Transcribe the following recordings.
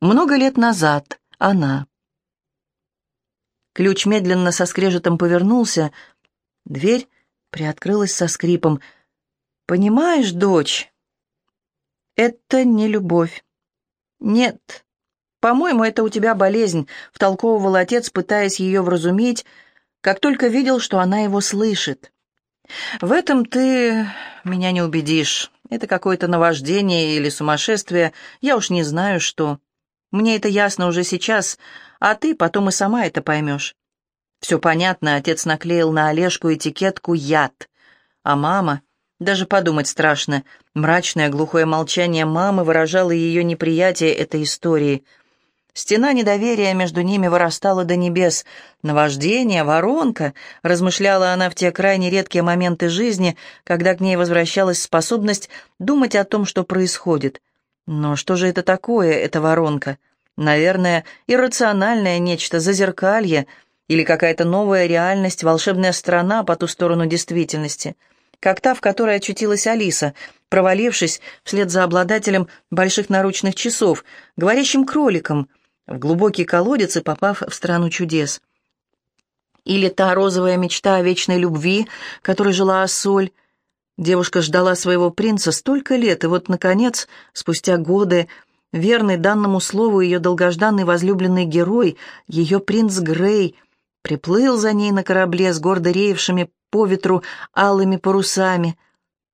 Много лет назад она. Ключ медленно со скрежетом повернулся. Дверь приоткрылась со скрипом. «Понимаешь, дочь, это не любовь. Нет, по-моему, это у тебя болезнь», — втолковывал отец, пытаясь ее вразумить, как только видел, что она его слышит. «В этом ты меня не убедишь. Это какое-то наваждение или сумасшествие, я уж не знаю что». Мне это ясно уже сейчас, а ты потом и сама это поймешь. Все понятно, отец наклеил на Олежку этикетку «яд». А мама, даже подумать страшно, мрачное глухое молчание мамы выражало ее неприятие этой истории. Стена недоверия между ними вырастала до небес. Наваждение, воронка, размышляла она в те крайне редкие моменты жизни, когда к ней возвращалась способность думать о том, что происходит. Но что же это такое, эта воронка? Наверное, иррациональное нечто, зазеркалье или какая-то новая реальность, волшебная страна по ту сторону действительности, как та, в которой очутилась Алиса, провалившись вслед за обладателем больших наручных часов, говорящим кроликом, в глубокий колодец и попав в страну чудес. Или та розовая мечта о вечной любви, которой жила Ассоль, Девушка ждала своего принца столько лет, и вот, наконец, спустя годы, верный данному слову ее долгожданный возлюбленный герой, ее принц Грей, приплыл за ней на корабле с гордо реевшими по ветру алыми парусами,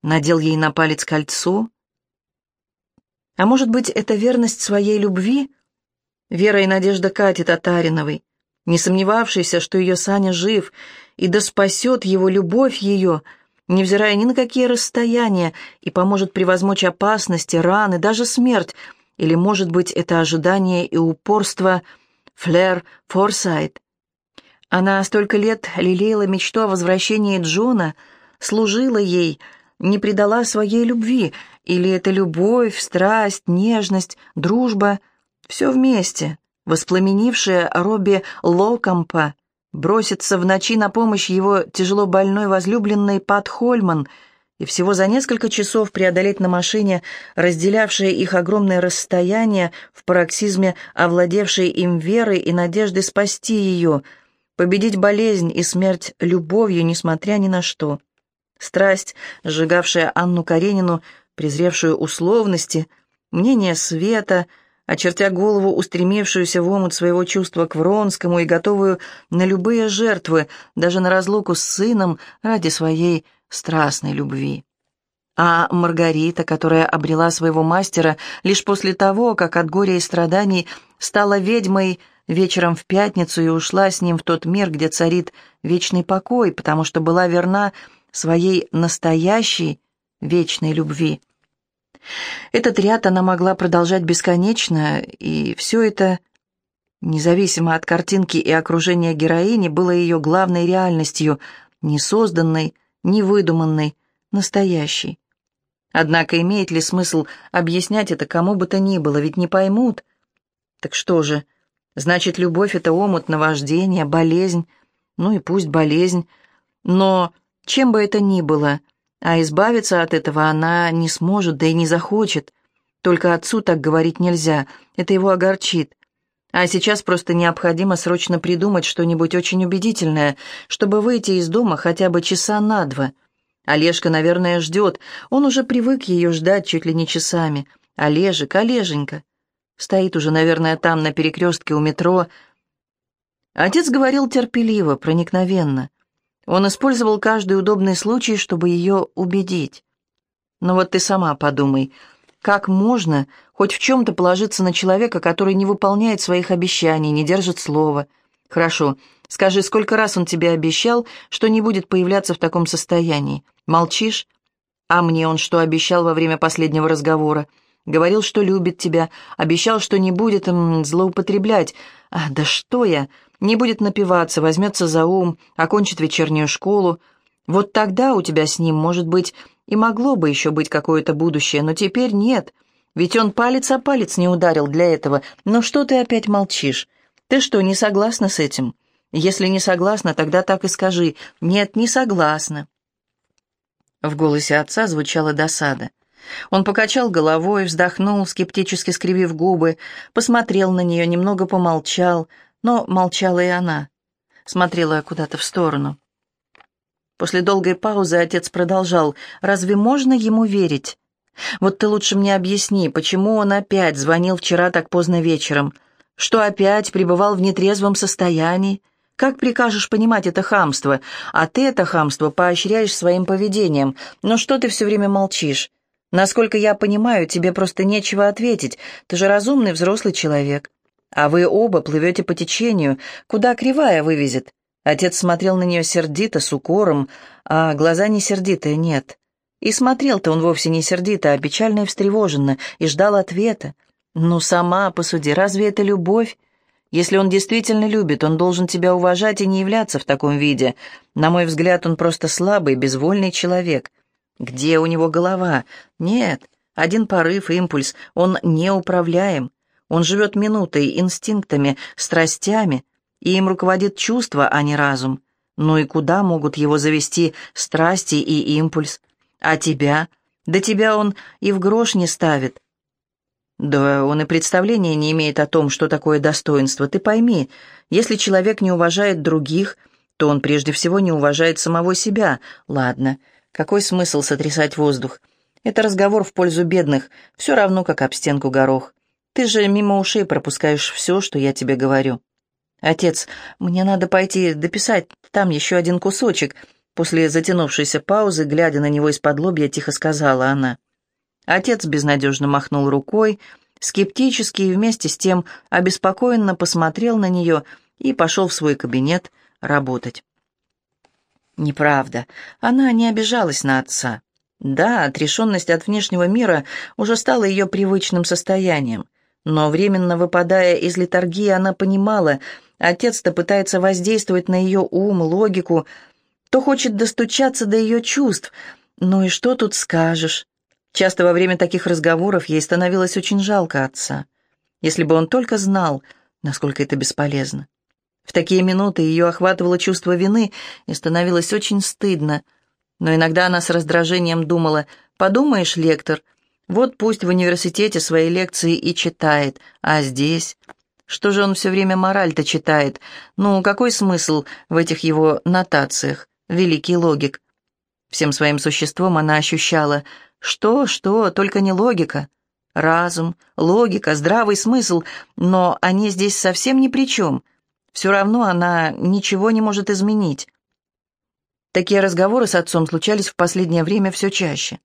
надел ей на палец кольцо. А может быть, это верность своей любви? Вера и надежда Кати Татариновой, не сомневавшейся, что ее Саня жив, и да спасет его любовь ее — невзирая ни на какие расстояния, и поможет превозмочь опасности, раны, даже смерть, или, может быть, это ожидание и упорство Флер Форсайт. Она столько лет лелеяла мечту о возвращении Джона, служила ей, не предала своей любви, или это любовь, страсть, нежность, дружба, все вместе, воспламенившая Робби Локомпа, броситься в ночи на помощь его тяжело больной возлюбленной Пат Хольман и всего за несколько часов преодолеть на машине разделявшее их огромное расстояние в пароксизме овладевшей им верой и надеждой спасти ее, победить болезнь и смерть любовью, несмотря ни на что. Страсть, сжигавшая Анну Каренину, презревшую условности, мнение света — очертя голову, устремившуюся в омут своего чувства к Вронскому и готовую на любые жертвы, даже на разлуку с сыном ради своей страстной любви. А Маргарита, которая обрела своего мастера лишь после того, как от горя и страданий стала ведьмой вечером в пятницу и ушла с ним в тот мир, где царит вечный покой, потому что была верна своей настоящей вечной любви. Этот ряд она могла продолжать бесконечно, и все это, независимо от картинки и окружения героини, было ее главной реальностью, не созданной, не выдуманной, настоящей. Однако имеет ли смысл объяснять это кому бы то ни было, ведь не поймут. Так что же, значит, любовь — это омут, наваждение, болезнь, ну и пусть болезнь, но чем бы это ни было — а избавиться от этого она не сможет, да и не захочет. Только отцу так говорить нельзя, это его огорчит. А сейчас просто необходимо срочно придумать что-нибудь очень убедительное, чтобы выйти из дома хотя бы часа на два. Олежка, наверное, ждет, он уже привык ее ждать чуть ли не часами. Олежек, Олеженька. Стоит уже, наверное, там, на перекрестке у метро. Отец говорил терпеливо, проникновенно. Он использовал каждый удобный случай, чтобы ее убедить. Но вот ты сама подумай, как можно хоть в чем-то положиться на человека, который не выполняет своих обещаний, не держит слова? Хорошо, скажи, сколько раз он тебе обещал, что не будет появляться в таком состоянии? Молчишь? А мне он что обещал во время последнего разговора? Говорил, что любит тебя, обещал, что не будет м, злоупотреблять. А, да что я? не будет напиваться, возьмется за ум, окончит вечернюю школу. Вот тогда у тебя с ним, может быть, и могло бы еще быть какое-то будущее, но теперь нет. Ведь он палец о палец не ударил для этого. Но что ты опять молчишь? Ты что, не согласна с этим? Если не согласна, тогда так и скажи. Нет, не согласна. В голосе отца звучала досада. Он покачал головой, вздохнул, скептически скривив губы, посмотрел на нее, немного помолчал, но молчала и она. Смотрела куда-то в сторону. После долгой паузы отец продолжал. «Разве можно ему верить? Вот ты лучше мне объясни, почему он опять звонил вчера так поздно вечером? Что опять пребывал в нетрезвом состоянии? Как прикажешь понимать это хамство? А ты это хамство поощряешь своим поведением. Но что ты все время молчишь? Насколько я понимаю, тебе просто нечего ответить. Ты же разумный взрослый человек. А вы оба плывете по течению. Куда кривая вывезет? Отец смотрел на нее сердито, с укором, а глаза не сердитые, нет. И смотрел-то он вовсе не сердито, а печально и встревоженно, и ждал ответа. «Ну, сама посуди, разве это любовь? Если он действительно любит, он должен тебя уважать и не являться в таком виде. На мой взгляд, он просто слабый, безвольный человек. Где у него голова? Нет, один порыв, импульс, он неуправляем. Он живет минутой, инстинктами, страстями, и им руководит чувство, а не разум. Ну и куда могут его завести страсти и импульс? А тебя? Да тебя он и в грош не ставит. Да он и представления не имеет о том, что такое достоинство. Ты пойми, если человек не уважает других, то он прежде всего не уважает самого себя. Ладно, какой смысл сотрясать воздух? Это разговор в пользу бедных, все равно, как об стенку горох. Ты же мимо ушей пропускаешь все, что я тебе говорю. «Отец, мне надо пойти дописать там еще один кусочек», после затянувшейся паузы, глядя на него из-под лобья, тихо сказала она. Отец безнадежно махнул рукой, скептически и вместе с тем обеспокоенно посмотрел на нее и пошел в свой кабинет работать. Неправда, она не обижалась на отца. Да, отрешенность от внешнего мира уже стала ее привычным состоянием, но временно выпадая из литургии, она понимала — Отец-то пытается воздействовать на ее ум, логику, то хочет достучаться до ее чувств. Ну и что тут скажешь? Часто во время таких разговоров ей становилось очень жалко отца. Если бы он только знал, насколько это бесполезно. В такие минуты ее охватывало чувство вины и становилось очень стыдно. Но иногда она с раздражением думала, подумаешь, лектор, вот пусть в университете свои лекции и читает, а здесь... Что же он все время мораль-то читает? Ну, какой смысл в этих его нотациях? Великий логик. Всем своим существом она ощущала, что, что, только не логика. Разум, логика, здравый смысл, но они здесь совсем ни при чем. Все равно она ничего не может изменить. Такие разговоры с отцом случались в последнее время все чаще.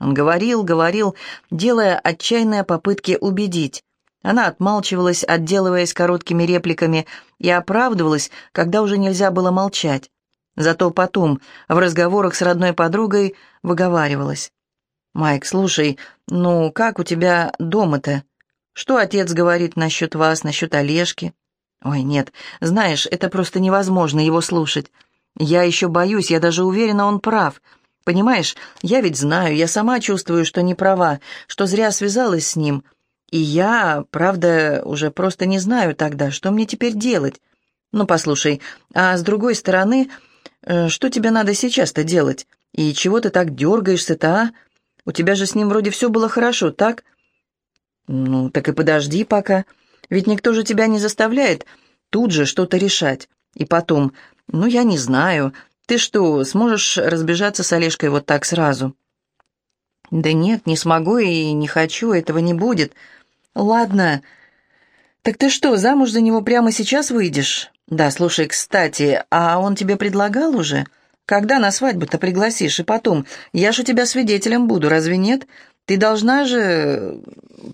Он говорил, говорил, делая отчаянные попытки убедить. Она отмалчивалась, отделываясь короткими репликами, и оправдывалась, когда уже нельзя было молчать. Зато потом, в разговорах с родной подругой, выговаривалась. «Майк, слушай, ну как у тебя дома-то? Что отец говорит насчет вас, насчет Олежки?» «Ой, нет, знаешь, это просто невозможно его слушать. Я еще боюсь, я даже уверена, он прав. Понимаешь, я ведь знаю, я сама чувствую, что не права, что зря связалась с ним, и я, правда, уже просто не знаю тогда, что мне теперь делать. Ну, послушай, а с другой стороны, э, что тебе надо сейчас-то делать? И чего ты так дергаешься-то, а? У тебя же с ним вроде все было хорошо, так? Ну, так и подожди пока. Ведь никто же тебя не заставляет тут же что-то решать. И потом, ну, я не знаю, ты что, сможешь разбежаться с Олежкой вот так сразу?» «Да нет, не смогу и не хочу, этого не будет. «Ладно. Так ты что, замуж за него прямо сейчас выйдешь?» «Да, слушай, кстати, а он тебе предлагал уже? Когда на свадьбу-то пригласишь? И потом, я же у тебя свидетелем буду, разве нет? Ты должна же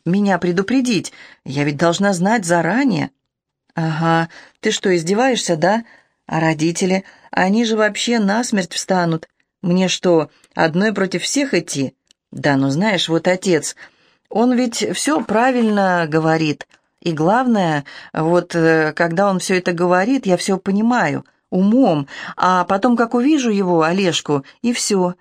меня предупредить. Я ведь должна знать заранее». «Ага. Ты что, издеваешься, да? А родители? Они же вообще насмерть встанут. Мне что, одной против всех идти?» «Да, ну знаешь, вот отец...» Он ведь все правильно говорит. И главное, вот э, когда он все это говорит, я все понимаю, умом, а потом, как увижу его, Олежку, и все.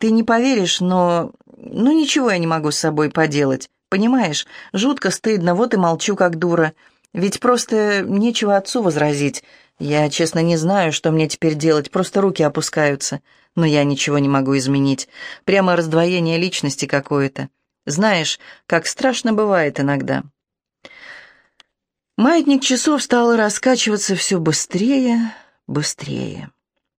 Ты не поверишь, но... Ну, ничего я не могу с собой поделать. Понимаешь, жутко стыдно, вот и молчу, как дура. Ведь просто нечего отцу возразить. Я, честно, не знаю, что мне теперь делать, просто руки опускаются. Но я ничего не могу изменить. Прямо раздвоение личности какое-то. Знаешь, как страшно бывает иногда. Маятник часов стал раскачиваться все быстрее, быстрее.